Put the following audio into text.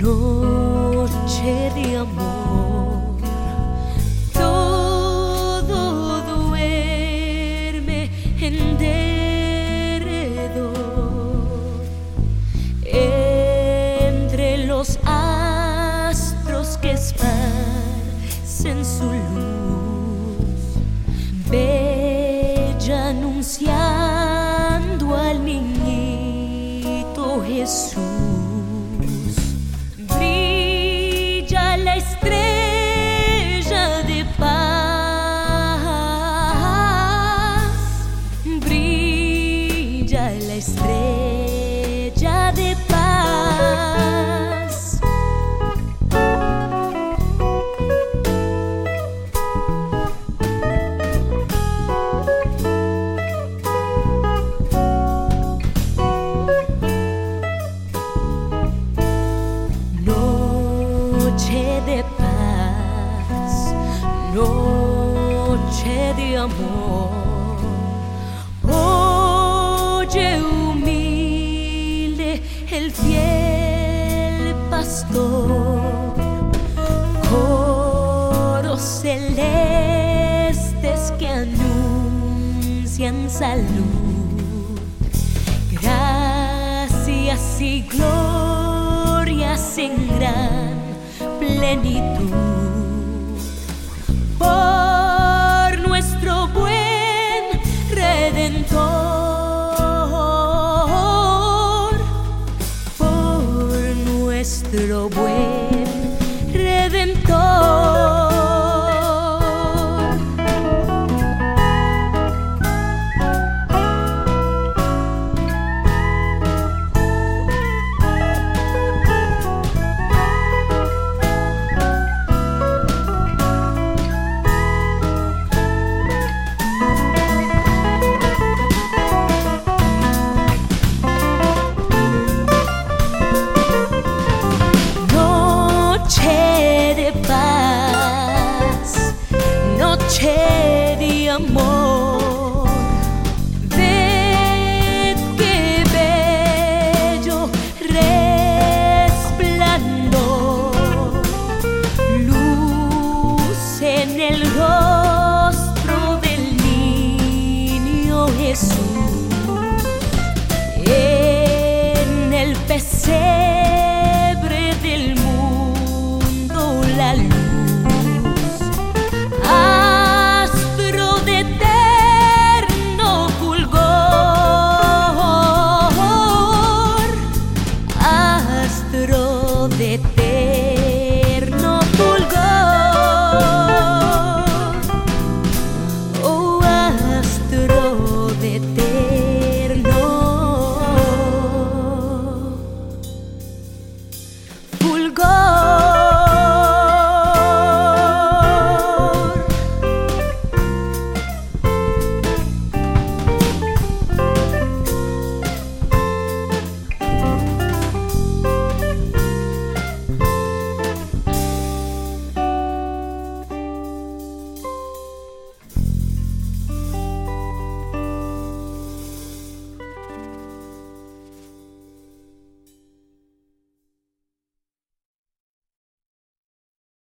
noche de amor. Todo duerme en derredor. Entre los astros que esparcen su luz, bella anunciar. noche de paz, noche de amor. Oye humilde el fiel pastor, coros celestes que anuncian salud. Gracias y glorias en gracia plenitude. É de amor. de